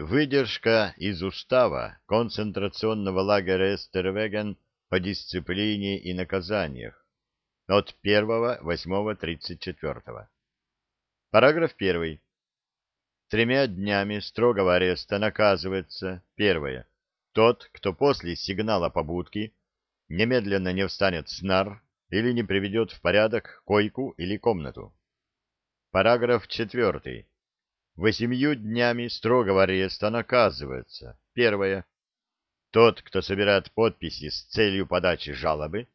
Выдержка из устава концентрационного лагеря Эстервеген по дисциплине и наказаниях от 1.8.34. Параграф 1. Тремя днями строгого ареста наказывается первое. Тот, кто после сигнала побудки немедленно не встанет с нар или не приведет в порядок койку или комнату. Параграф 4. Восемью днями строгого ареста наказывается. Первое. Тот, кто собирает подписи с целью подачи жалобы.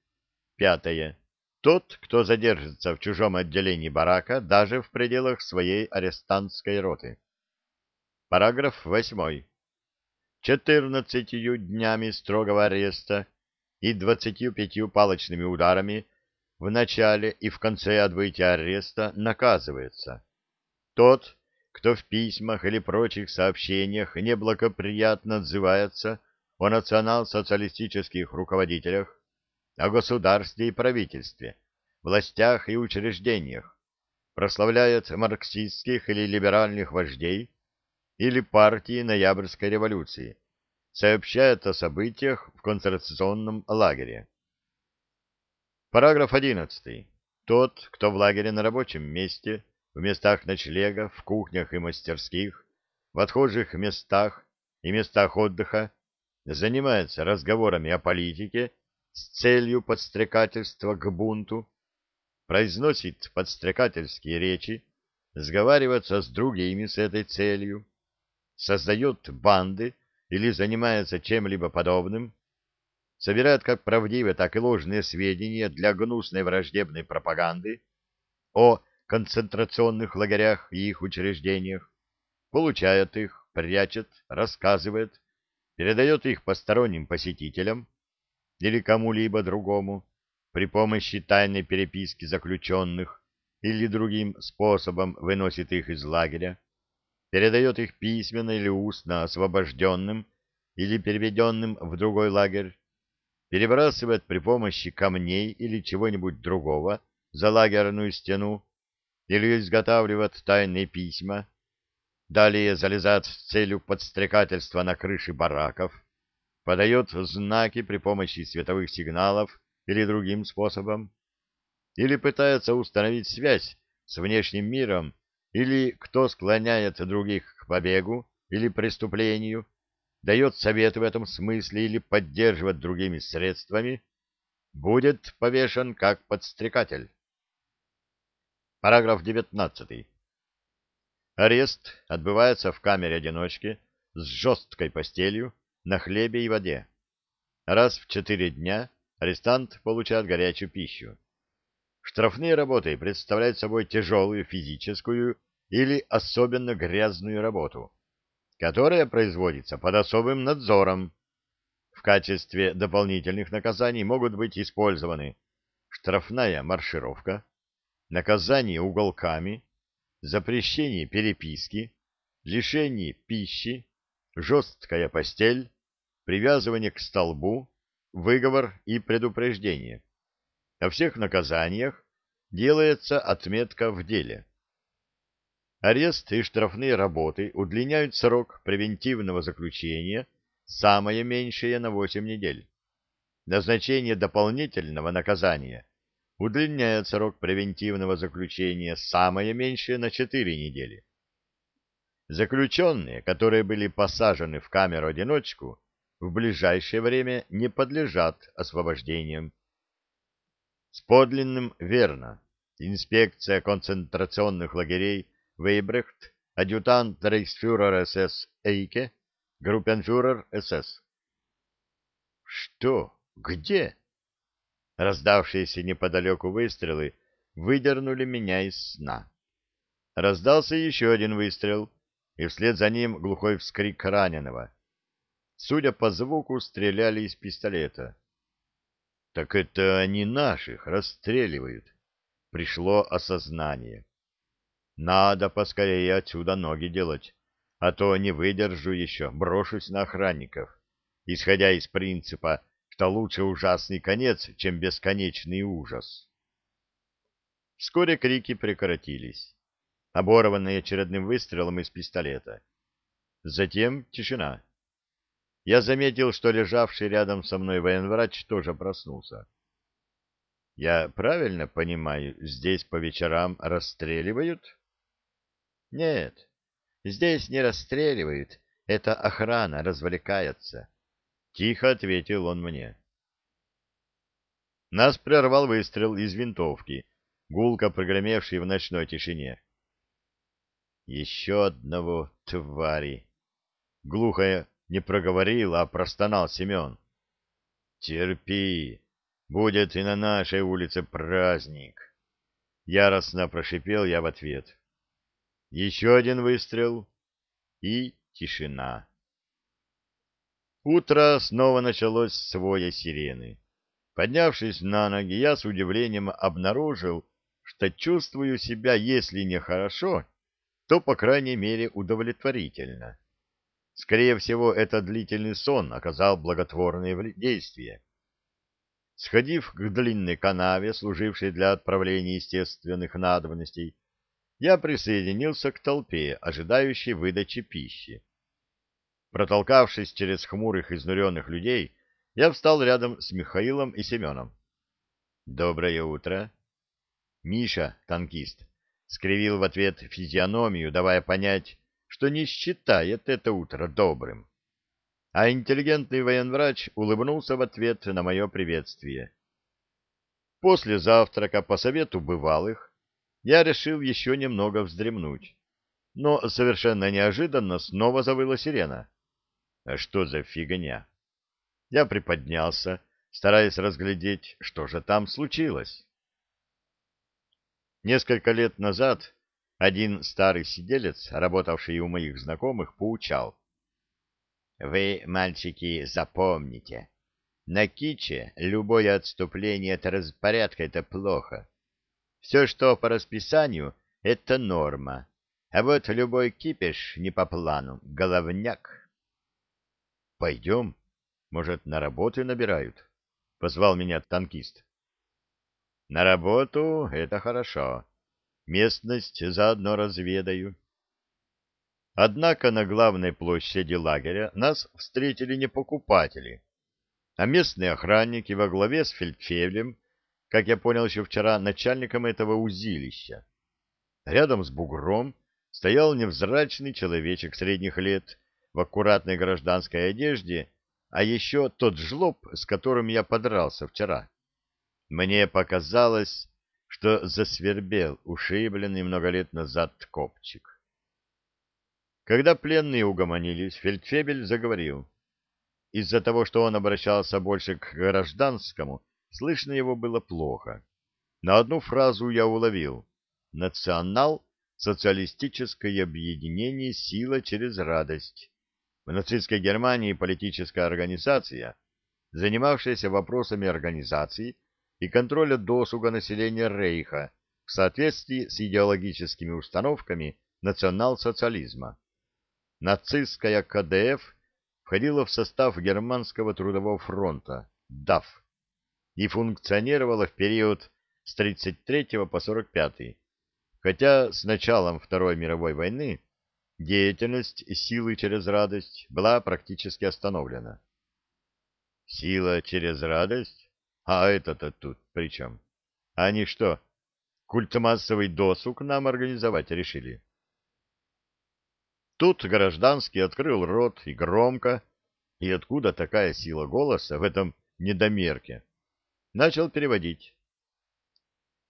Пятое. Тот, кто задержится в чужом отделении барака даже в пределах своей арестантской роты. Параграф 8. Четырнадцатью днями строгого ареста и двадцатью пятью палочными ударами в начале и в конце отбытия ареста наказывается тот, кто в письмах или прочих сообщениях неблагоприятно отзывается о национал-социалистических руководителях, о государстве и правительстве, властях и учреждениях, прославляет марксистских или либеральных вождей или партии ноябрьской революции, сообщает о событиях в концентрационном лагере. Параграф 11. Тот, кто в лагере на рабочем месте в местах ночлега, в кухнях и мастерских, в отхожих местах и местах отдыха занимается разговорами о политике с целью подстрекательства к бунту, произносит подстрекательские речи, сговаривается с другими с этой целью, создает банды или занимается чем-либо подобным, собирает как правдивые, так и ложные сведения для гнусной враждебной пропаганды о концентрационных лагерях и их учреждениях, получает их, прячет, рассказывает, передает их посторонним посетителям или кому-либо другому при помощи тайной переписки заключенных или другим способом выносит их из лагеря, передает их письменно или устно освобожденным или переведенным в другой лагерь, перебрасывает при помощи камней или чего-нибудь другого за лагерную стену или изготавливает тайные письма, далее залезает с целью подстрекательства на крыши бараков, подает знаки при помощи световых сигналов или другим способом, или пытается установить связь с внешним миром, или кто склоняет других к побегу или преступлению, дает советы в этом смысле или поддерживает другими средствами, будет повешен как подстрекатель. Параграф 19. Арест отбывается в камере-одиночке с жесткой постелью на хлебе и воде. Раз в четыре дня арестант получает горячую пищу. Штрафные работы представляют собой тяжелую физическую или особенно грязную работу, которая производится под особым надзором. В качестве дополнительных наказаний могут быть использованы штрафная маршировка, наказание уголками, запрещение переписки, лишение пищи, жесткая постель, привязывание к столбу, выговор и предупреждение. О всех наказаниях делается отметка в деле. Арест и штрафные работы удлиняют срок превентивного заключения самое меньшее на 8 недель. Назначение дополнительного наказания удлиняет срок превентивного заключения самое меньшее на 4 недели. Заключенные, которые были посажены в камеру-одиночку, в ближайшее время не подлежат освобождениям. С подлинным верно. Инспекция концентрационных лагерей Вейбрехт, адъютант рейхсфюрер СС Эйке, группенфюрер СС. Что? Где? Раздавшиеся неподалеку выстрелы выдернули меня из сна. Раздался еще один выстрел, и вслед за ним глухой вскрик раненого. Судя по звуку, стреляли из пистолета. Так это они наших расстреливают. Пришло осознание. Надо поскорее отсюда ноги делать, а то не выдержу еще, брошусь на охранников, исходя из принципа что лучше ужасный конец, чем бесконечный ужас. Вскоре крики прекратились, оборванные очередным выстрелом из пистолета. Затем тишина. Я заметил, что лежавший рядом со мной военврач тоже проснулся. Я правильно понимаю, здесь по вечерам расстреливают? Нет, здесь не расстреливают, это охрана развлекается. Тихо ответил он мне. Нас прервал выстрел из винтовки, гулко прогремевший в ночной тишине. Еще одного твари. Глухо не проговорил, а простонал Семен. Терпи, будет и на нашей улице праздник. Яростно прошипел я в ответ. Еще один выстрел и тишина. Утро снова началось с воя сирены. Поднявшись на ноги, я с удивлением обнаружил, что чувствую себя, если не хорошо, то, по крайней мере, удовлетворительно. Скорее всего, этот длительный сон оказал благотворное действие. Сходив к длинной канаве, служившей для отправления естественных надобностей, я присоединился к толпе, ожидающей выдачи пищи. Протолкавшись через хмурых изнуренных людей, я встал рядом с Михаилом и Семеном. «Доброе утро!» Миша, танкист, скривил в ответ физиономию, давая понять, что не считает это утро добрым. А интеллигентный военврач улыбнулся в ответ на мое приветствие. После завтрака, по совету бывалых, я решил еще немного вздремнуть. Но совершенно неожиданно снова завыла сирена. А что за фигня? Я приподнялся, стараясь разглядеть, что же там случилось. Несколько лет назад один старый сиделец, работавший у моих знакомых, поучал. «Вы, мальчики, запомните, на киче любое отступление от распорядка — это плохо. Все, что по расписанию, — это норма, а вот любой кипиш не по плану — головняк». «Пойдем, может, на работы набирают?» — позвал меня танкист. На работу — это хорошо. Местность заодно разведаю. Однако на главной площади лагеря нас встретили не покупатели, а местные охранники во главе с фельдфебелем, как я понял еще вчера, начальником этого узилища. Рядом с бугром стоял невзрачный человечек средних лет в аккуратной гражданской одежде, а еще тот жлоб, с которым я подрался вчера. Мне показалось, что засвербел ушибленный много лет назад копчик. Когда пленные угомонились, фельдфебель заговорил. Из-за того, что он обращался больше к гражданскому, слышно его было плохо. На одну фразу я уловил. «Национал — социалистическое объединение «Сила через радость». В нацистской Германии политическая организация, занимавшаяся вопросами организации, и контроля досуга населения Рейха в соответствии с идеологическими установками национал-социализма. Нацистская КДФ входила в состав Германского трудового фронта, ДАФ, и функционировала в период с 1933 по 1945, хотя с началом Второй мировой войны деятельность силы через радость была практически остановлена. Сила через радость? А это-то тут при чем? Они что, культомассовый досуг нам организовать решили? Тут гражданский открыл рот и громко, и откуда такая сила голоса в этом недомерке, начал переводить.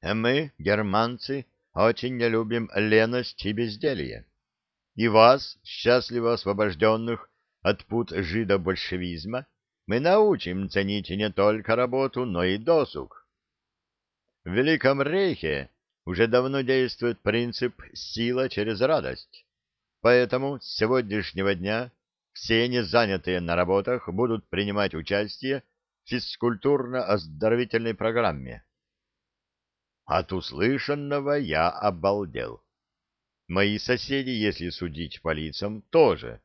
Мы, германцы, очень не любим леность и безделье. И вас, счастливо освобожденных от пут жидобольшевизма, мы научим ценить не только работу, но и досуг. В Великом Рейхе уже давно действует принцип «сила через радость». Поэтому с сегодняшнего дня все незанятые на работах будут принимать участие в физкультурно-оздоровительной программе. От услышанного я обалдел. Мои соседи, если судить по лицам, тоже.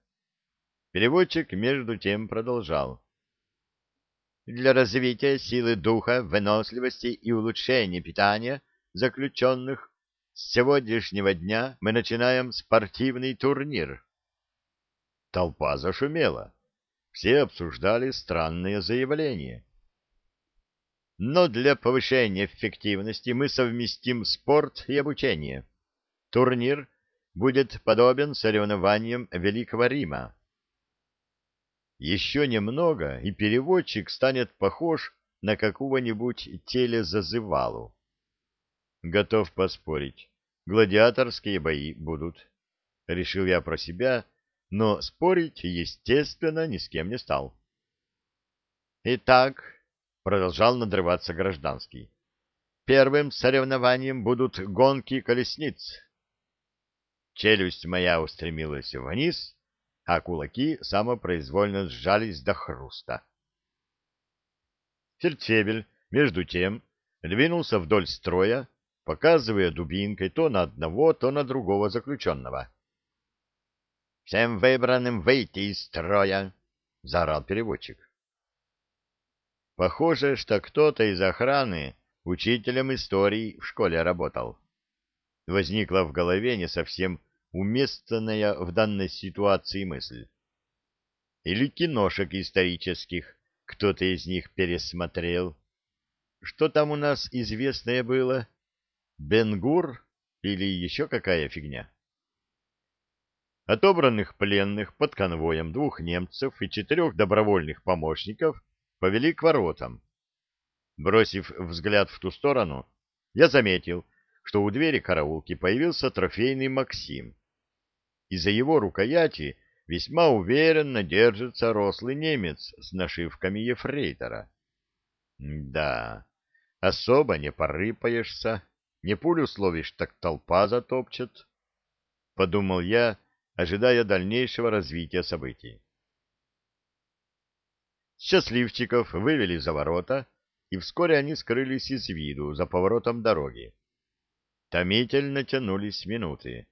Переводчик между тем продолжал для развития силы духа, выносливости и улучшения питания заключенных с сегодняшнего дня мы начинаем спортивный турнир. Толпа зашумела. Все обсуждали странные заявления. Но для повышения эффективности мы совместим спорт и обучение. Турнир будет подобен соревнованиям Великого Рима. Еще немного, и переводчик станет похож на какого-нибудь телезазывалу. Готов поспорить, гладиаторские бои будут. Решил я про себя, но спорить, естественно, ни с кем не стал. Итак, продолжал надрываться гражданский, первым соревнованием будут гонки колесниц. Челюсть моя устремилась вниз, а кулаки самопроизвольно сжались до хруста. Фельдфебель, между тем, двинулся вдоль строя, показывая дубинкой то на одного, то на другого заключенного. — Всем выбранным выйти из строя! — заорал переводчик. Похоже, что кто-то из охраны учителем истории в школе работал. Возникла в голове не совсем уместная в данной ситуации мысль. Или киношек исторических, кто-то из них пересмотрел. Что там у нас известное было? Бенгур или еще какая фигня? Отобранных пленных под конвоем двух немцев и четырех добровольных помощников повели к воротам. Бросив взгляд в ту сторону, я заметил, что у двери караулки появился трофейный Максим. Из-за его рукояти весьма уверенно держится рослый немец с нашивками ефрейтора. Да, особо не порыпаешься, не пулю словишь, так толпа затопчет. Подумал я, ожидая дальнейшего развития событий. Счастливчиков вывели за ворота, и вскоре они скрылись из виду за поворотом дороги. Томительно тянулись минуты.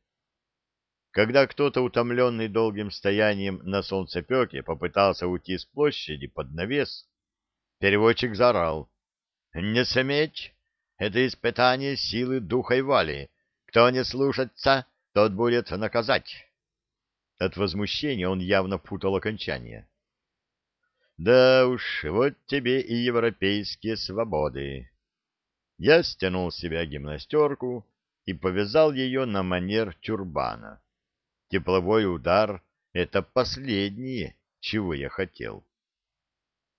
Когда кто-то, утомленный долгим стоянием на солнцепеке, попытался уйти с площади под навес, переводчик заорал. — Не сметь! Это испытание силы духа и воли. Кто не слушается, тот будет наказать. От возмущения он явно путал окончание. Да уж, вот тебе и европейские свободы. Я стянул с себя гимнастерку и повязал ее на манер тюрбана. Тепловой удар — это последнее, чего я хотел.